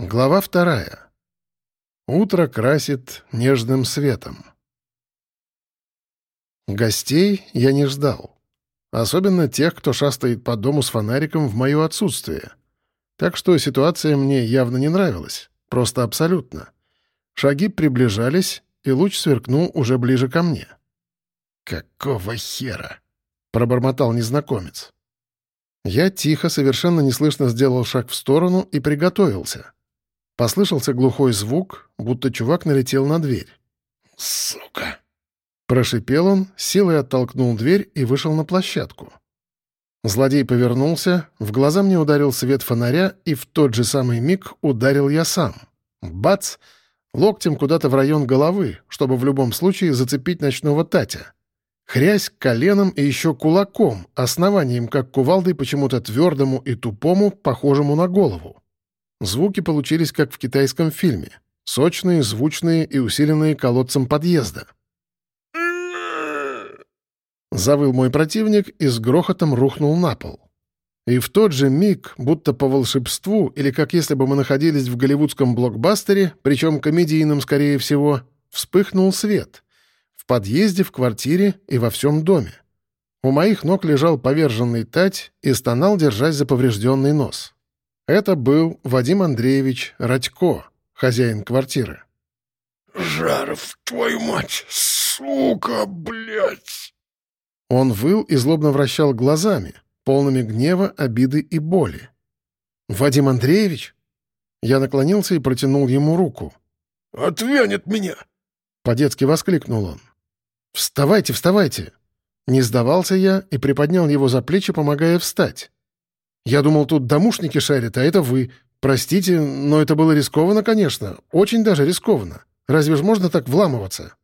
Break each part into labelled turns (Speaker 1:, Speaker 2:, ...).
Speaker 1: Глава вторая. Утро красит нежным светом. Гостей я не ждал. Особенно тех, кто шастает по дому с фонариком в мое отсутствие. Так что ситуация мне явно не нравилась. Просто абсолютно. Шаги приближались, и луч сверкнул уже ближе ко мне. «Какого хера?» — пробормотал незнакомец. Я тихо, совершенно неслышно сделал шаг в сторону и приготовился — Послышался глухой звук, будто чувак налетел на дверь.
Speaker 2: «Сука!»
Speaker 1: Прошипел он, силой оттолкнул дверь и вышел на площадку. Злодей повернулся, в глаза мне ударил свет фонаря, и в тот же самый миг ударил я сам. Бац! Локтем куда-то в район головы, чтобы в любом случае зацепить ночного Татя. Хрясь коленом и еще кулаком, основанием как кувалдой почему-то твердому и тупому, похожему на голову. Звуки получились как в китайском фильме. Сочные, звучные и усиленные колодцем подъезда. Завыл мой противник и с грохотом рухнул на пол. И в тот же миг, будто по волшебству, или как если бы мы находились в голливудском блокбастере, причем комедийном, скорее всего, вспыхнул свет. В подъезде, в квартире и во всем доме. У моих ног лежал поверженный тать и стонал, держась за поврежденный нос. Это был Вадим Андреевич Радько, хозяин квартиры.
Speaker 2: «Жаров, твою мать, сука, блядь!»
Speaker 1: Он выл и злобно вращал глазами, полными гнева, обиды и боли. «Вадим Андреевич?» Я наклонился и протянул ему руку.
Speaker 2: «Отвянет меня!»
Speaker 1: По-детски воскликнул он. «Вставайте, вставайте!» Не сдавался я и приподнял его за плечи, помогая встать. Я думал, тут домушники шарят, а это вы. Простите, но это было рискованно, конечно. Очень даже рискованно. Разве ж можно так вламываться?»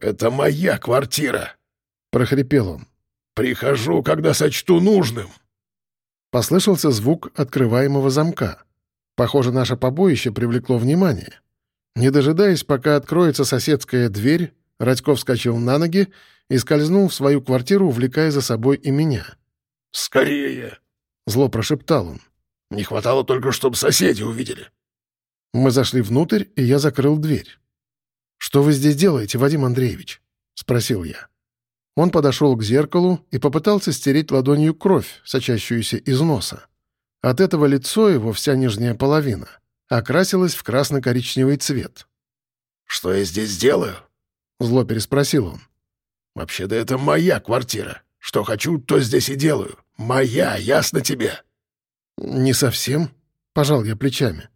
Speaker 2: «Это моя квартира», —
Speaker 1: прохрипел он.
Speaker 2: «Прихожу, когда сочту нужным».
Speaker 1: Послышался звук открываемого замка. Похоже, наше побоище привлекло внимание. Не дожидаясь, пока откроется соседская дверь, Радьков вскочил на ноги и скользнул в свою квартиру, увлекая за собой и меня.
Speaker 2: «Скорее!»
Speaker 1: Зло прошептал он.
Speaker 2: «Не хватало только, чтобы соседи увидели».
Speaker 1: Мы зашли внутрь, и я закрыл дверь. «Что вы здесь делаете, Вадим Андреевич?» — спросил я. Он подошел к зеркалу и попытался стереть ладонью кровь, сочащуюся из носа. От этого лицо его, вся нижняя половина, окрасилось в красно-коричневый цвет.
Speaker 2: «Что я здесь делаю?»
Speaker 1: — зло переспросил он.
Speaker 2: «Вообще-то это моя квартира. Что хочу, то здесь и делаю. «Моя, ясно тебе?»
Speaker 1: «Не совсем», — пожал я плечами.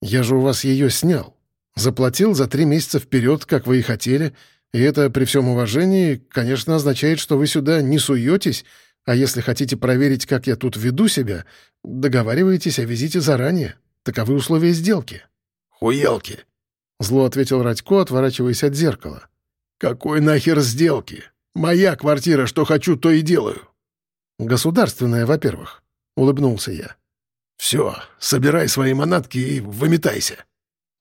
Speaker 1: «Я же у вас ее снял. Заплатил за три месяца вперед, как вы и хотели, и это, при всем уважении, конечно, означает, что вы сюда не суетесь, а если хотите проверить, как я тут веду себя, договариваетесь о визите заранее. Таковы условия сделки».
Speaker 2: «Хуелки», —
Speaker 1: зло ответил Радько, отворачиваясь от зеркала.
Speaker 2: «Какой нахер сделки? Моя квартира, что хочу, то и делаю».
Speaker 1: «Государственная, во-первых», — улыбнулся я.
Speaker 2: «Все, собирай свои манатки и выметайся».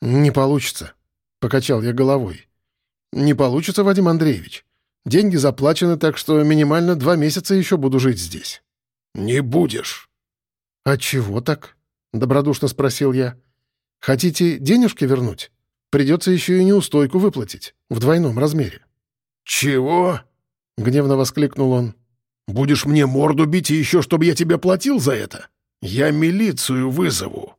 Speaker 1: «Не получится», — покачал я головой. «Не получится, Вадим Андреевич. Деньги заплачены, так что минимально два месяца еще буду жить здесь».
Speaker 2: «Не будешь».
Speaker 1: «А чего так?» — добродушно спросил я. «Хотите денежки вернуть? Придется еще и неустойку выплатить в двойном размере».
Speaker 2: «Чего?»
Speaker 1: — гневно воскликнул он.
Speaker 2: Будешь мне морду бить и еще, чтобы я тебе платил за это? Я милицию вызову».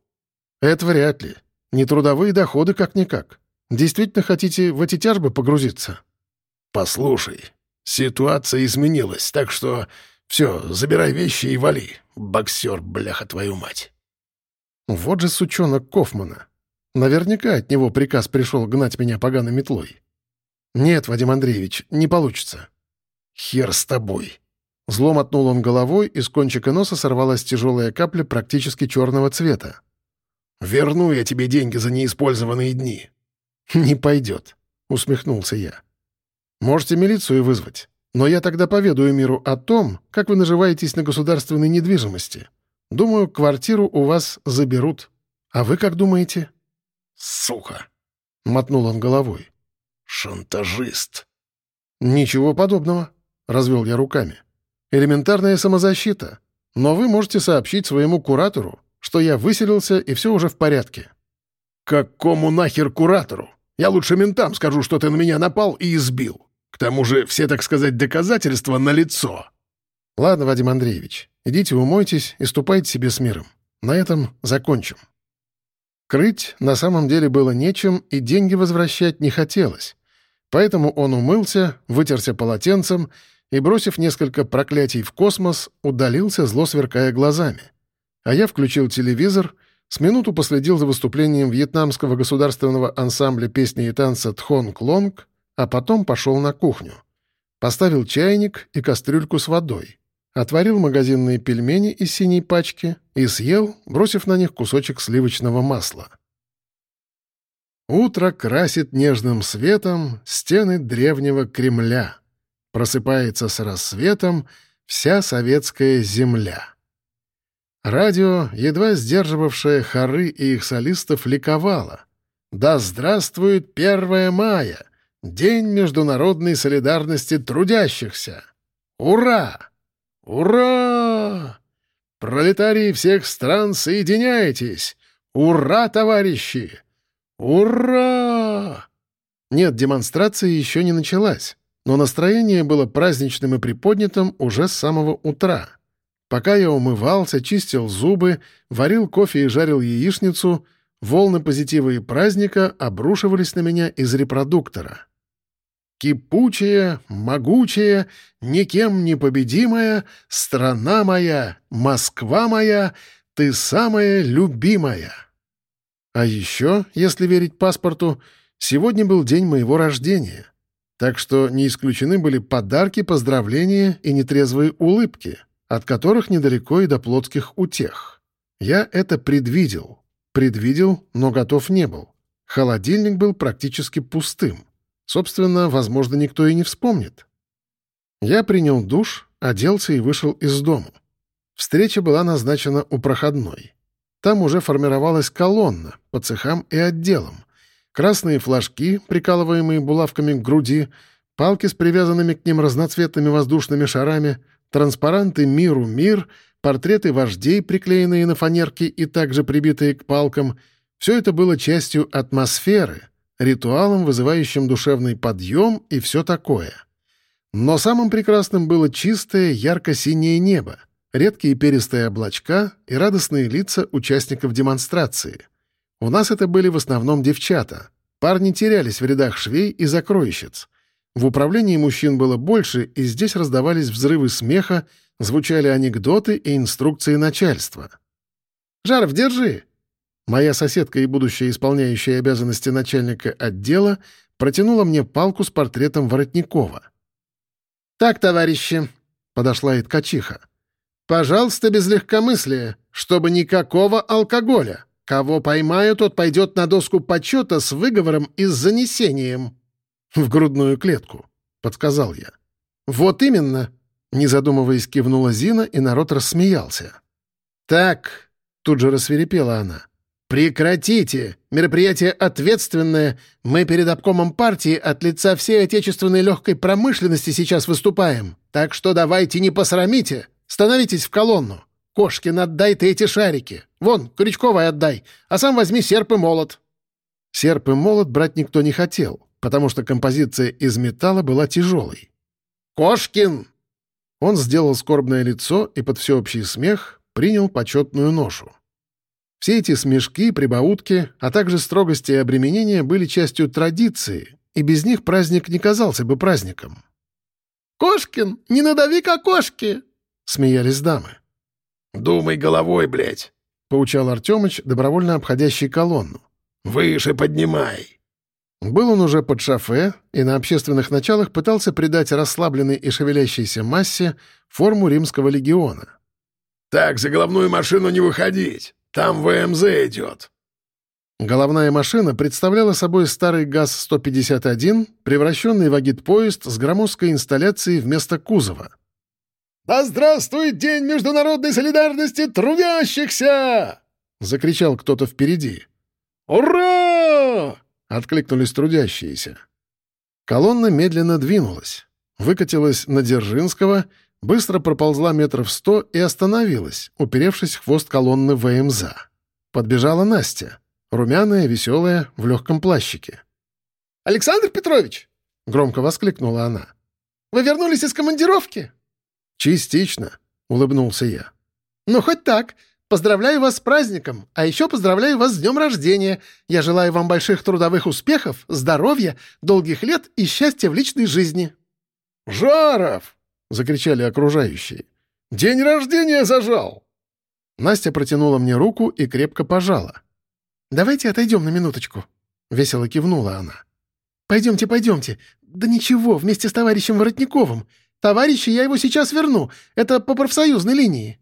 Speaker 1: «Это вряд ли. Не трудовые доходы как-никак. Действительно хотите в эти тяжбы погрузиться?»
Speaker 2: «Послушай, ситуация изменилась, так что все, забирай вещи и вали, боксер, бляха твою мать».
Speaker 1: Вот же сучонок Кофмана. Наверняка от него приказ пришел гнать меня поганой метлой. «Нет, Вадим Андреевич, не получится».
Speaker 2: «Хер с тобой»,
Speaker 1: Зло мотнул он головой, и с кончика носа сорвалась тяжелая капля практически черного цвета.
Speaker 2: «Верну я тебе деньги за неиспользованные дни».
Speaker 1: «Не пойдет», — усмехнулся я. «Можете милицию вызвать, но я тогда поведаю миру о том, как вы наживаетесь на государственной недвижимости. Думаю, квартиру у вас заберут. А вы как думаете?»
Speaker 2: «Сука!»
Speaker 1: — мотнул он головой.
Speaker 2: «Шантажист!»
Speaker 1: «Ничего подобного», — развел я руками. Элементарная самозащита. Но вы можете сообщить своему куратору, что я выселился и все уже в порядке.
Speaker 2: «Какому нахер куратору? Я лучше ментам скажу, что ты на меня напал и избил. К тому же все, так сказать, доказательства налицо».
Speaker 1: «Ладно, Вадим Андреевич, идите умойтесь и ступайте себе с миром. На этом закончим». Крыть на самом деле было нечем, и деньги возвращать не хотелось. Поэтому он умылся, вытерся полотенцем и, бросив несколько проклятий в космос, удалился, зло сверкая глазами. А я включил телевизор, с минуту последил за выступлением вьетнамского государственного ансамбля песни и танца «Тхонг Лонг», а потом пошел на кухню. Поставил чайник и кастрюльку с водой. Отварил магазинные пельмени из синей пачки и съел, бросив на них кусочек сливочного масла. Утро красит нежным светом стены древнего Кремля. Просыпается с рассветом вся советская земля. Радио, едва сдерживавшее хоры и их солистов, ликовало. «Да здравствует 1 мая! День международной солидарности трудящихся! Ура! Ура! Пролетарии всех стран, соединяйтесь! Ура, товарищи! Ура!» Нет, демонстрация еще не началась, но настроение было праздничным и приподнятым уже с самого утра. Пока я умывался, чистил зубы, варил кофе и жарил яичницу, волны позитива и праздника обрушивались на меня из репродуктора. Кипучая, могучая, никем не победимая, страна моя, Москва моя, ты самая любимая. А еще, если верить паспорту, сегодня был день моего рождения. Так что не исключены были подарки, поздравления и нетрезвые улыбки, от которых недалеко и до плотских утех. Я это предвидел. Предвидел, но готов не был. Холодильник был практически пустым. Собственно, возможно, никто и не вспомнит. Я принял душ, оделся и вышел из дома. Встреча была назначена у проходной. Там уже формировалась колонна по цехам и отделам. Красные флажки, прикалываемые булавками к груди, палки с привязанными к ним разноцветными воздушными шарами, транспаранты «Миру мир», портреты вождей, приклеенные на фанерки и также прибитые к палкам — все это было частью атмосферы — ритуалом, вызывающим душевный подъем и все такое. Но самым прекрасным было чистое, ярко-синее небо, редкие перистые облачка и радостные лица участников демонстрации. У нас это были в основном девчата. Парни терялись в рядах швей и закроечниц. В управлении мужчин было больше, и здесь раздавались взрывы смеха, звучали анекдоты и инструкции начальства. «Жаров, держи!» Моя соседка и будущая исполняющая обязанности начальника отдела протянула мне палку с портретом Воротникова. «Так, товарищи», — подошла и ткачиха, — «пожалуйста, без легкомыслия, чтобы никакого алкоголя. Кого поймаю, тот пойдет на доску почета с выговором и с занесением». «В грудную клетку», — подсказал я. «Вот именно», — не задумываясь, кивнула Зина, и народ рассмеялся. «Так», — тут же рассверепела она, — «Прекратите! Мероприятие ответственное. Мы перед обкомом партии от лица всей отечественной легкой промышленности сейчас выступаем. Так что давайте не посрамите. Становитесь в колонну. Кошкин, отдай ты эти шарики. Вон, Крючковой отдай. А сам возьми серп и молот». Серп и молот брать никто не хотел, потому что композиция из металла была тяжелой. «Кошкин!» Он сделал скорбное лицо и под всеобщий смех принял почетную ношу. Все эти смешки, прибаутки, а также строгости и обременения были частью традиции, и без них праздник не казался бы праздником. «Кошкин, не надави кокошки!» — смеялись дамы.
Speaker 2: «Думай головой, блядь!»
Speaker 1: — поучал Артемыч, добровольно обходящий колонну.
Speaker 2: «Выше поднимай!»
Speaker 1: Был он уже под шофе и на общественных началах пытался придать расслабленной и шевелящейся массе форму римского легиона.
Speaker 2: «Так, за головную машину не выходить! Там ВМЗ идет».
Speaker 1: Головная машина представляла собой старый ГАЗ-151, превращенный в агитпоезд с громоздкой инсталляцией вместо кузова.
Speaker 2: «Да здравствует День международной солидарности трудящихся!» — закричал кто-то впереди. «Ура!» — откликнулись трудящиеся.
Speaker 1: Колонна медленно двинулась, выкатилась на Дзержинского — быстро проползла метров сто и остановилась, уперевшись хвост колонны ВМЗа. Подбежала Настя. румяная, веселая, в легком плащике.
Speaker 3: «Александр Петрович!»
Speaker 1: — громко воскликнула она.
Speaker 3: «Вы вернулись из командировки?»
Speaker 1: «Частично», — улыбнулся я.
Speaker 3: «Ну, хоть так. Поздравляю вас с праздником, а еще поздравляю вас с днем рождения. Я желаю вам больших трудовых успехов, здоровья, долгих лет и счастья в личной жизни».
Speaker 2: «Жаров!» — закричали окружающие. «День рождения зажал!»
Speaker 1: Настя протянула мне руку и крепко пожала.
Speaker 3: «Давайте отойдем на минуточку», — весело кивнула она. «Пойдемте, пойдемте. Да ничего, вместе с товарищем Воротниковым. Товарища я его сейчас верну. Это по профсоюзной линии».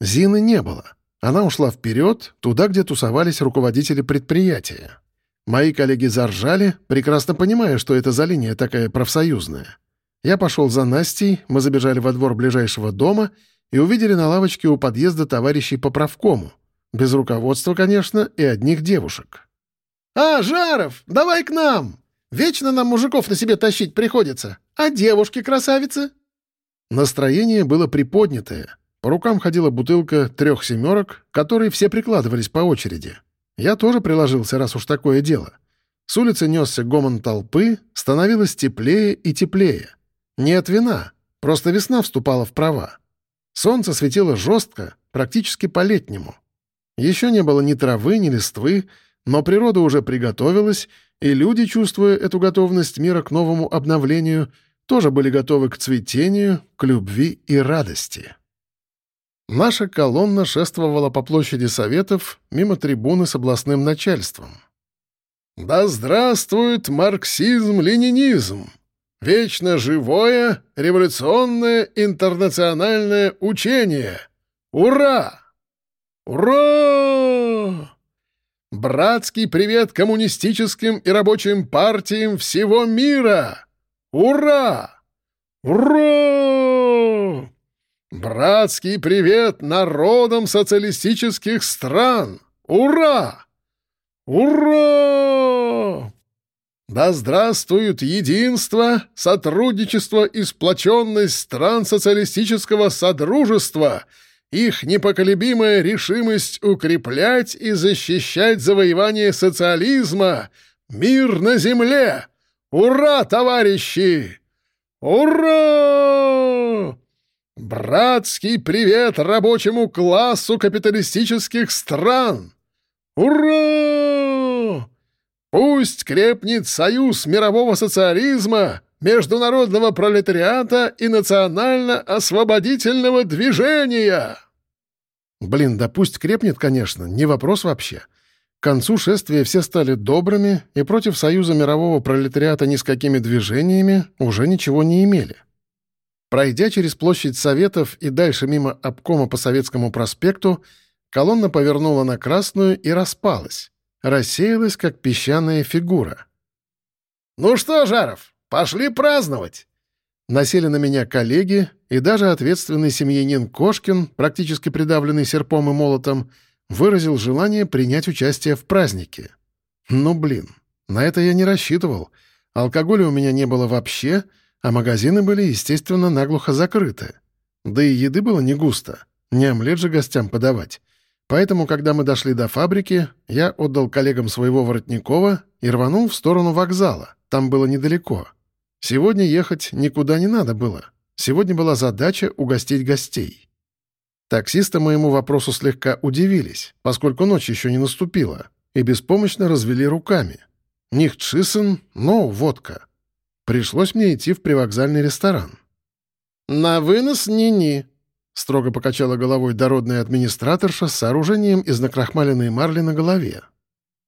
Speaker 1: Зины не было. Она ушла вперед, туда, где тусовались руководители предприятия. Мои коллеги заржали, прекрасно понимая, что это за линия такая профсоюзная. Я пошел за Настей, мы забежали во двор ближайшего дома и увидели на лавочке у подъезда товарищей по правкому. Без руководства, конечно, и одних девушек.
Speaker 3: «А, Жаров, давай к нам! Вечно нам мужиков на себе тащить приходится. А девушки-красавицы?»
Speaker 1: Настроение было приподнятое. По рукам ходила бутылка трех семерок, которые все прикладывались по очереди. Я тоже приложился, раз уж такое дело. С улицы несся гомон толпы, становилось теплее и теплее. Не от вина, просто весна вступала в права. Солнце светило жестко, практически по-летнему. Еще не было ни травы, ни листвы, но природа уже приготовилась, и люди, чувствуя эту готовность мира к новому обновлению, тоже были готовы к цветению, к любви и радости. Наша колонна шествовала по площади Советов мимо трибуны с областным начальством.
Speaker 2: «Да здравствует марксизм-ленинизм! Вечно живое революционное интернациональное учение! Ура! Ура! Братский привет коммунистическим и рабочим партиям всего мира! Ура! Ура! Братский привет народам социалистических стран! Ура! Ура! Да здравствует единство, сотрудничество и сплоченность стран социалистического содружества, их непоколебимая решимость укреплять и защищать завоевание социализма, мир на земле! Ура, товарищи! Ура! Братский привет рабочему классу капиталистических стран! Ура! Пусть крепнет союз мирового социализма, международного пролетариата и национально-освободительного движения!»
Speaker 1: Блин, да пусть крепнет, конечно, не вопрос вообще. Концу шествия все стали добрыми и против союза мирового пролетариата ни с какими движениями уже ничего не имели. Пройдя через площадь Советов и дальше мимо обкома по Советскому проспекту, колонна повернула на Красную и распалась. Рассеялась, как песчаная фигура.
Speaker 2: «Ну что, Жаров, пошли праздновать!»
Speaker 1: Насели на меня коллеги, и даже ответственный семьянин Кошкин, практически придавленный серпом и молотом, выразил желание принять участие в празднике. Ну, блин, на это я не рассчитывал. Алкоголя у меня не было вообще — а магазины были, естественно, наглухо закрыты. Да и еды было не густо, не омлет же гостям подавать. Поэтому, когда мы дошли до фабрики, я отдал коллегам своего Воротникова и рванул в сторону вокзала. Там было недалеко. Сегодня ехать никуда не надо было. Сегодня была задача угостить гостей. Таксисты моему вопросу слегка удивились, поскольку ночь еще не наступила, и беспомощно развели руками. Нихтшисен, но водка. Пришлось мне идти в привокзальный ресторан.
Speaker 3: «На вынос ни-ни», —
Speaker 1: строго покачала головой дородная администраторша с сооружением из накрахмаленной марли на голове.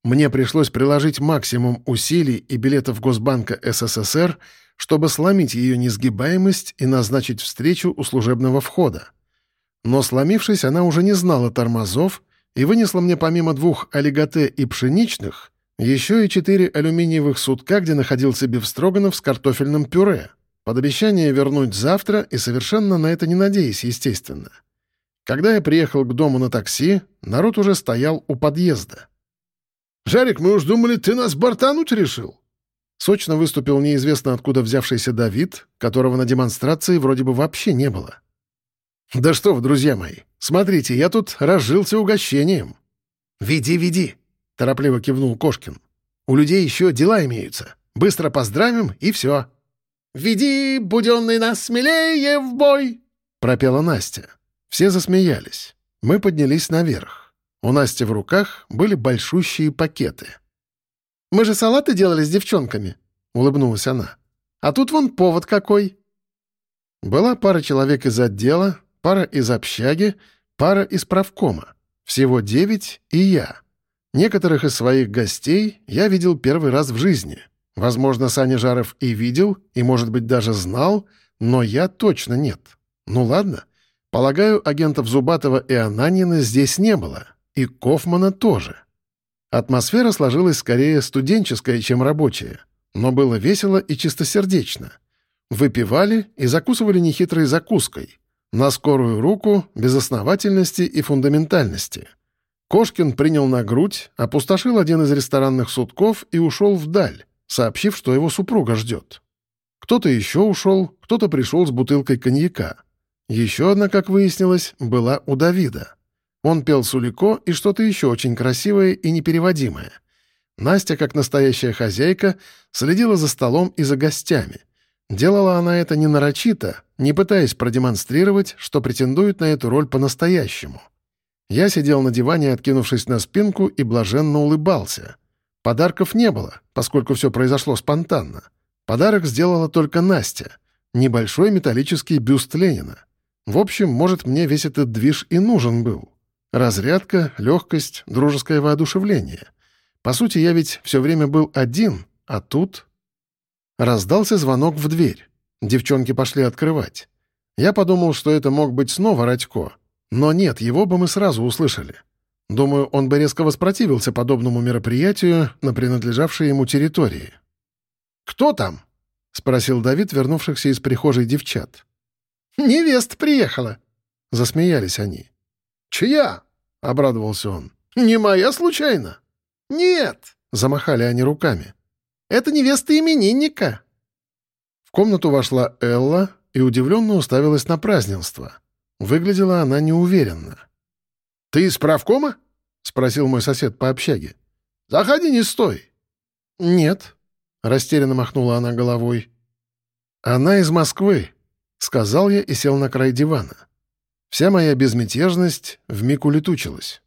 Speaker 1: Мне пришлось приложить максимум усилий и билетов Госбанка СССР, чтобы сломить ее несгибаемость и назначить встречу у служебного входа. Но сломившись, она уже не знала тормозов и вынесла мне помимо двух олиготе и пшеничных еще и четыре алюминиевых сутка, где находился бифстроганов с картофельным пюре. Под обещание вернуть завтра и совершенно на это не надеясь, естественно. Когда я приехал к дому на такси, народ уже стоял у подъезда.
Speaker 2: «Жарик, мы уж думали, ты нас бортануть решил!»
Speaker 1: Сочно выступил неизвестно откуда взявшийся Давид, которого на демонстрации вроде бы вообще не было. «Да что вы, друзья мои, смотрите, я тут разжился угощением». «Веди, веди!» торопливо кивнул Кошкин. «У людей еще дела имеются. Быстро поздравим, и все».
Speaker 3: «Веди, буденный нас смелее в бой!»
Speaker 1: — пропела Настя. Все засмеялись. Мы поднялись наверх. У Насти в руках были большущие пакеты.
Speaker 3: «Мы же салаты делали с девчонками», — улыбнулась она. «А тут вон повод какой».
Speaker 1: Была пара человек из отдела, пара из общаги, пара из правкома. Всего девять и я. Некоторых из своих гостей я видел первый раз в жизни. Возможно, Саня Жаров и видел, и, может быть, даже знал, но я точно нет. Ну ладно. Полагаю, агентов Зубатова и Ананина здесь не было. И Кофмана тоже. Атмосфера сложилась скорее студенческая, чем рабочая. Но было весело и чистосердечно. Выпивали и закусывали нехитрой закуской. На скорую руку, без основательности и фундаментальности. Кошкин принял на грудь, опустошил один из ресторанных сутков и ушел вдаль, сообщив, что его супруга ждет. Кто-то еще ушел, кто-то пришел с бутылкой коньяка. Еще одна, как выяснилось, была у Давида. Он пел Сулико и что-то еще очень красивое и непереводимое. Настя, как настоящая хозяйка, следила за столом и за гостями. Делала она это не нарочито, не пытаясь продемонстрировать, что претендует на эту роль по-настоящему. Я сидел на диване, откинувшись на спинку, и блаженно улыбался. Подарков не было, поскольку все произошло спонтанно. Подарок сделала только Настя. Небольшой металлический бюст Ленина. В общем, может, мне весь этот движ и нужен был. Разрядка, легкость, дружеское воодушевление. По сути, я ведь все время был один, а тут... Раздался звонок в дверь. Девчонки пошли открывать. Я подумал, что это мог быть снова Радько. Но нет, его бы мы сразу услышали. Думаю, он бы резко воспротивился подобному мероприятию на принадлежавшей ему территории. «Кто там?» — спросил Давид, вернувшихся из прихожей девчат.
Speaker 3: «Невеста приехала», —
Speaker 1: засмеялись они.
Speaker 3: «Чья?» — обрадовался он. «Не моя случайно?» «Нет», — замахали они руками. «Это невеста именинника».
Speaker 1: В комнату вошла Элла и удивленно уставилась на празднество. Выглядела она неуверенно.
Speaker 2: «Ты из правкома?»
Speaker 1: — спросил мой сосед по общаге.
Speaker 2: «Заходи, не стой».
Speaker 1: «Нет», — растерянно махнула она головой. «Она из Москвы», — сказал я и сел на край дивана. Вся моя безмятежность вмиг улетучилась.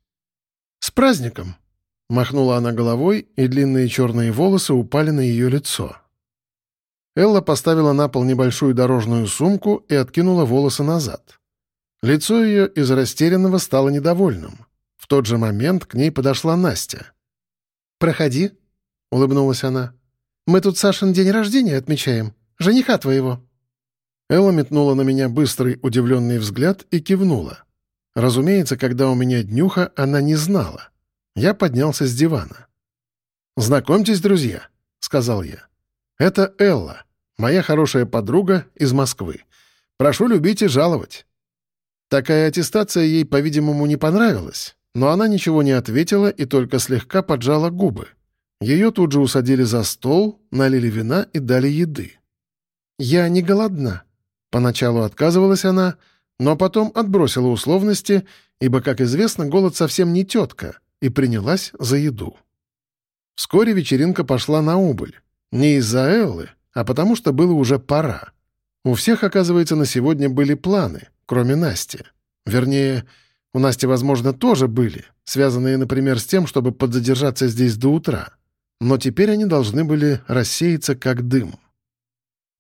Speaker 1: «С праздником!» — махнула она головой, и длинные черные волосы упали на ее лицо. Элла поставила на пол небольшую дорожную сумку и откинула волосы назад. Лицо ее из растерянного стало недовольным. В тот же момент к ней подошла Настя.
Speaker 3: «Проходи», — улыбнулась она. «Мы тут Сашин день рождения отмечаем. Жениха твоего».
Speaker 1: Элла метнула на меня быстрый удивленный взгляд и кивнула. Разумеется, когда у меня днюха, она не знала. Я поднялся с дивана. «Знакомьтесь, друзья», — сказал я. «Это Элла, моя хорошая подруга из Москвы. Прошу любить и жаловать». Такая аттестация ей, по-видимому, не понравилась, но она ничего не ответила и только слегка поджала губы. Ее тут же усадили за стол, налили вина и дали еды. «Я не голодна», Поначалу отказывалась она, но потом отбросила условности, ибо, как известно, голод совсем не тетка, и принялась за еду. Вскоре вечеринка пошла на убыль. Не из-за Эллы, а потому что было уже пора. У всех, оказывается, на сегодня были планы, кроме Насти. Вернее, у Насти, возможно, тоже были, связанные, например, с тем, чтобы подзадержаться здесь до утра. Но теперь они должны были рассеяться как дым.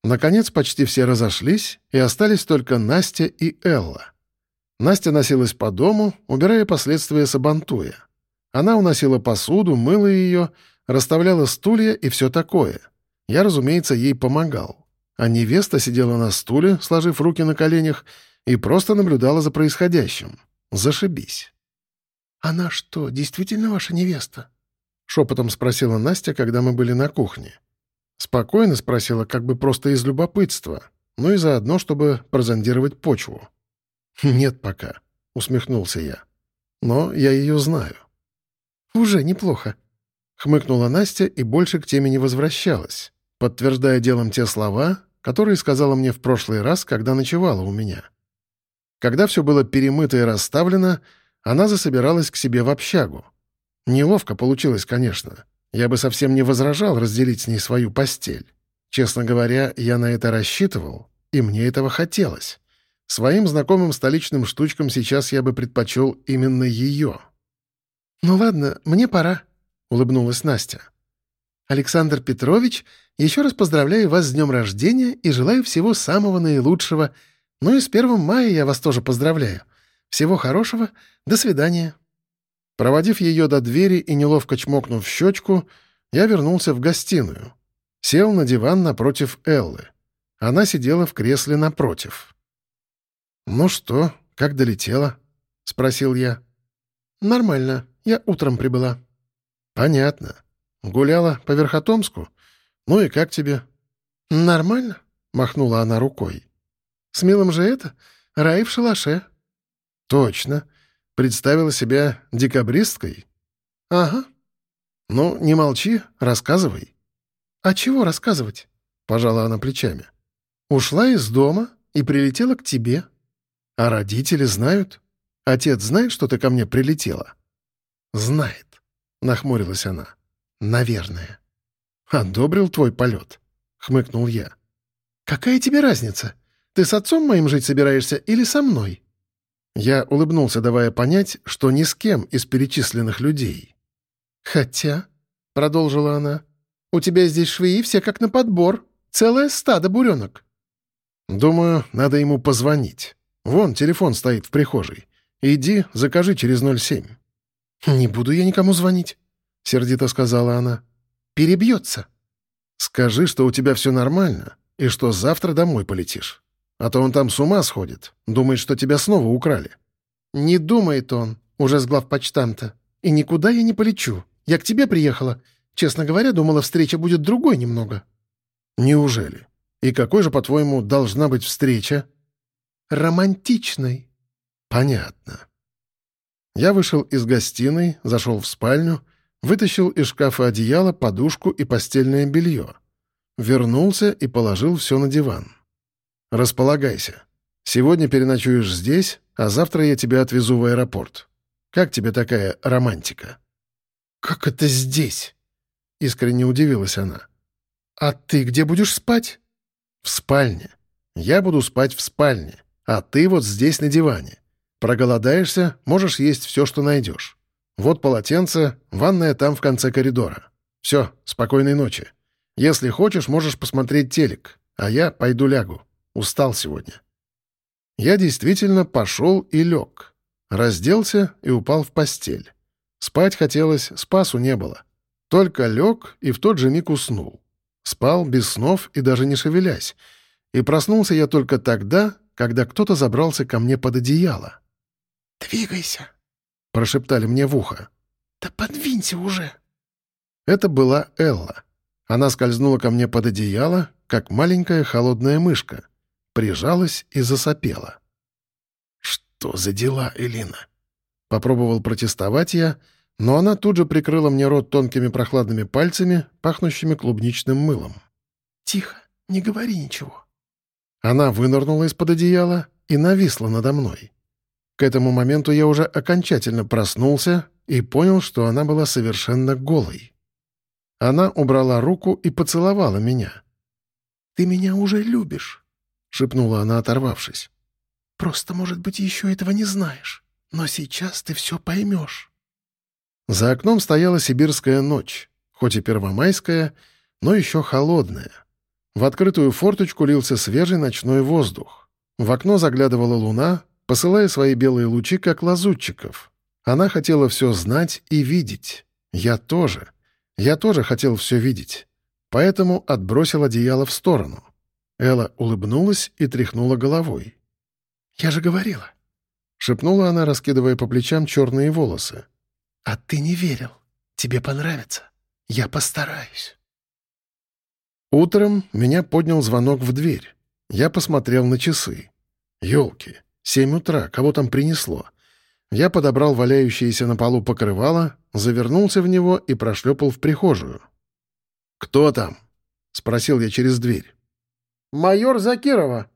Speaker 1: Наконец почти все разошлись, и остались только Настя и Элла. Настя носилась по дому, убирая последствия сабантуя. Она уносила посуду, мыла ее, расставляла стулья и все такое. Я, разумеется, ей помогал. А невеста сидела на стуле, сложив руки на коленях, и просто наблюдала за происходящим. Зашибись.
Speaker 3: «Она что, действительно ваша невеста?»
Speaker 1: — шепотом спросила Настя, когда мы были на кухне. Спокойно спросила, как бы просто из любопытства, ну и заодно, чтобы прозондировать почву. «Нет пока», — усмехнулся я. «Но я ее знаю».
Speaker 3: «Уже неплохо», —
Speaker 1: хмыкнула Настя и больше к теме не возвращалась, подтверждая делом те слова, которые сказала мне в прошлый раз, когда ночевала у меня. Когда все было перемыто и расставлено, она засобиралась к себе в общагу. Неловко получилось, конечно. Я бы совсем не возражал разделить с ней свою постель. Честно говоря, я на это рассчитывал, и мне этого хотелось. Своим знакомым столичным штучкам сейчас я бы предпочел именно ее.
Speaker 3: «Ну ладно, мне пора», — улыбнулась Настя. «Александр Петрович, еще раз поздравляю вас с днем рождения и желаю всего самого наилучшего. Ну и с первым мая я вас тоже поздравляю. Всего хорошего. До свидания».
Speaker 1: Проводив ее до двери и неловко чмокнув щечку, я вернулся в гостиную. Сел на диван напротив Эллы. Она сидела в кресле напротив. «Ну что, как долетела?» — спросил я.
Speaker 3: «Нормально. Я утром прибыла».
Speaker 1: «Понятно. Гуляла по Верхотомску? Ну и как тебе?»
Speaker 3: «Нормально», — махнула она рукой. «С милым же это? Рай в шалаше».
Speaker 1: «Точно. Представила себя декабристкой?»
Speaker 3: «Ага».
Speaker 1: «Ну, не молчи, рассказывай».
Speaker 3: «А чего рассказывать?»
Speaker 1: — пожала она плечами.
Speaker 3: «Ушла из дома и прилетела к тебе».
Speaker 1: «А родители знают? Отец знает, что ты ко мне прилетела?»
Speaker 3: «Знает», — нахмурилась она. «Наверное».
Speaker 1: «Одобрил твой полет», — хмыкнул я.
Speaker 3: «Какая тебе разница? Ты с отцом моим жить собираешься или со мной?»
Speaker 1: Я улыбнулся, давая понять, что ни с кем из перечисленных людей.
Speaker 3: «Хотя», — продолжила она, — «у тебя здесь швеи все как на подбор. Целое стадо буренок».
Speaker 1: «Думаю, надо ему позвонить. Вон, телефон стоит в прихожей. Иди, закажи через 07».
Speaker 3: «Не буду я никому звонить», — сердито сказала она. «Перебьется».
Speaker 1: «Скажи, что у тебя все нормально и что завтра домой полетишь». А то он там с ума сходит. Думает, что тебя снова украли».
Speaker 3: «Не думает он, уже с главпочтамта. И никуда я не полечу. Я к тебе приехала. Честно говоря, думала, встреча будет другой немного».
Speaker 1: «Неужели? И какой же, по-твоему, должна быть встреча?»
Speaker 3: «Романтичной».
Speaker 1: «Понятно». Я вышел из гостиной, зашел в спальню, вытащил из шкафа одеяло, подушку и постельное белье. Вернулся и положил все на диван. «Располагайся. Сегодня переночуешь здесь, а завтра я тебя отвезу в аэропорт. Как тебе такая романтика?»
Speaker 3: «Как это здесь?» — искренне удивилась она.
Speaker 1: «А ты где будешь спать?» «В спальне. Я буду спать в спальне, а ты вот здесь на диване. Проголодаешься, можешь есть все, что найдешь. Вот полотенце, ванная там в конце коридора. Все, спокойной ночи. Если хочешь, можешь посмотреть телек, а я пойду лягу». Устал сегодня. Я действительно пошел и лег. Разделся и упал в постель. Спать хотелось, спасу не было. Только лег и в тот же миг уснул. Спал без снов и даже не шевелясь. И проснулся я только тогда, когда кто-то забрался ко мне под одеяло.
Speaker 3: «Двигайся», —
Speaker 1: прошептали мне в ухо.
Speaker 3: «Да подвинься уже».
Speaker 1: Это была Элла. Она скользнула ко мне под одеяло, как маленькая холодная мышка прижалась и засопела. «Что за дела, Элина?» Попробовал протестовать я, но она тут же прикрыла мне рот тонкими прохладными пальцами, пахнущими клубничным мылом.
Speaker 3: «Тихо, не говори ничего».
Speaker 1: Она вынырнула из-под одеяла и нависла надо мной. К этому моменту я уже окончательно проснулся и понял, что она была совершенно голой. Она убрала руку и поцеловала меня.
Speaker 3: «Ты меня уже любишь».
Speaker 1: — шепнула она, оторвавшись.
Speaker 3: «Просто, может быть, еще этого не знаешь. Но сейчас ты все поймешь».
Speaker 1: За окном стояла сибирская ночь, хоть и первомайская, но еще холодная. В открытую форточку лился свежий ночной воздух. В окно заглядывала луна, посылая свои белые лучи, как лазутчиков. Она хотела все знать и видеть. Я тоже. Я тоже хотел все видеть. Поэтому отбросил одеяло в сторону. Элла улыбнулась и тряхнула головой.
Speaker 3: «Я же говорила», —
Speaker 1: шепнула она, раскидывая по плечам черные волосы.
Speaker 3: «А ты не верил. Тебе понравится. Я постараюсь».
Speaker 1: Утром меня поднял звонок в дверь. Я посмотрел на часы. Ёлки, семь утра, кого там принесло? Я подобрал валяющееся на полу покрывало, завернулся в него и прошлепал в прихожую. «Кто там?» — спросил я через дверь.
Speaker 3: «Майор Закирова».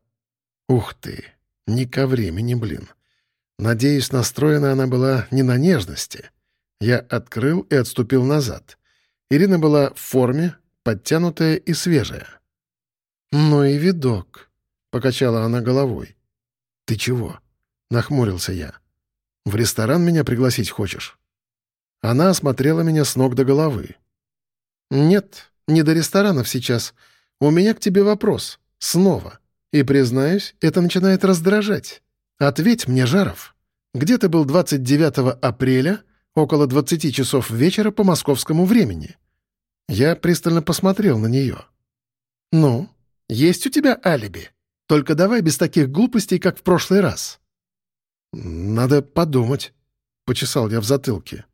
Speaker 1: «Ух ты! Не ко времени, блин. Надеюсь, настроена она была не на нежности. Я открыл и отступил назад. Ирина была в форме, подтянутая и свежая. «Ну и видок», — покачала она головой. «Ты чего?» — нахмурился я. «В ресторан меня пригласить хочешь?» Она осмотрела меня с ног до головы. «Нет, не до ресторанов сейчас. У меня к тебе вопрос. Снова. И, признаюсь, это начинает раздражать. Ответь мне, Жаров, где ты был 29 апреля около 20 часов вечера по московскому времени?» Я пристально посмотрел на нее. «Ну, есть у тебя алиби? Только давай без таких глупостей, как в прошлый раз». «Надо подумать», — почесал я в затылке.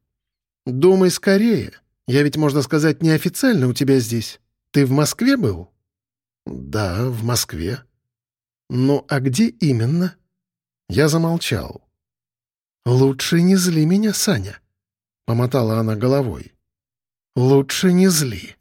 Speaker 1: «Думай скорее. Я ведь, можно сказать, неофициально у тебя здесь. Ты в Москве был?» «Да, в Москве». «Ну, а где именно?» Я замолчал. «Лучше не зли меня, Саня», — помотала она головой. «Лучше не зли».